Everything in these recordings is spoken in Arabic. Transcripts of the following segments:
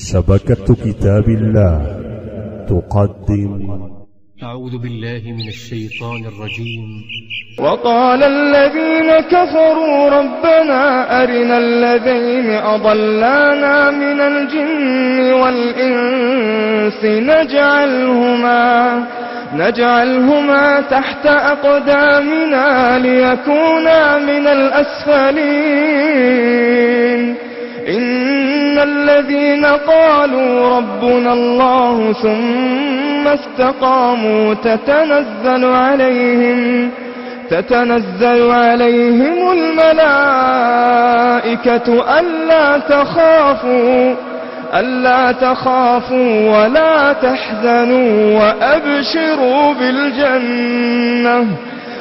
شبكة كتاب الله. تقدم. أعوذ بالله من الشيطان الرجيم. وقال الذين كفروا ربنا أرنا الذين أضلانا من الجن والإنس نجعلهما نجعلهما تحت أقدامنا ليكونا من الأسفلين. إن الذين قالوا ربنا الله ثم استقاموا تتنزل عليهم تتنزل عليهم الملائكة ألا تخافوا ألا تخافوا ولا تحزنوا وأبشروا بالجنة.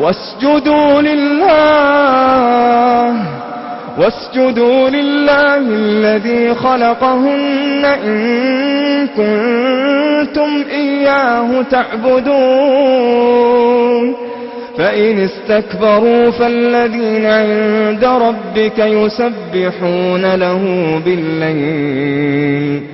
واسجدوا لله واسجدوا لله الذي خلقهن إن كنتم إياه تعبدون. فإن استكبروا فالذين عند ربك يسبحون له بالليل.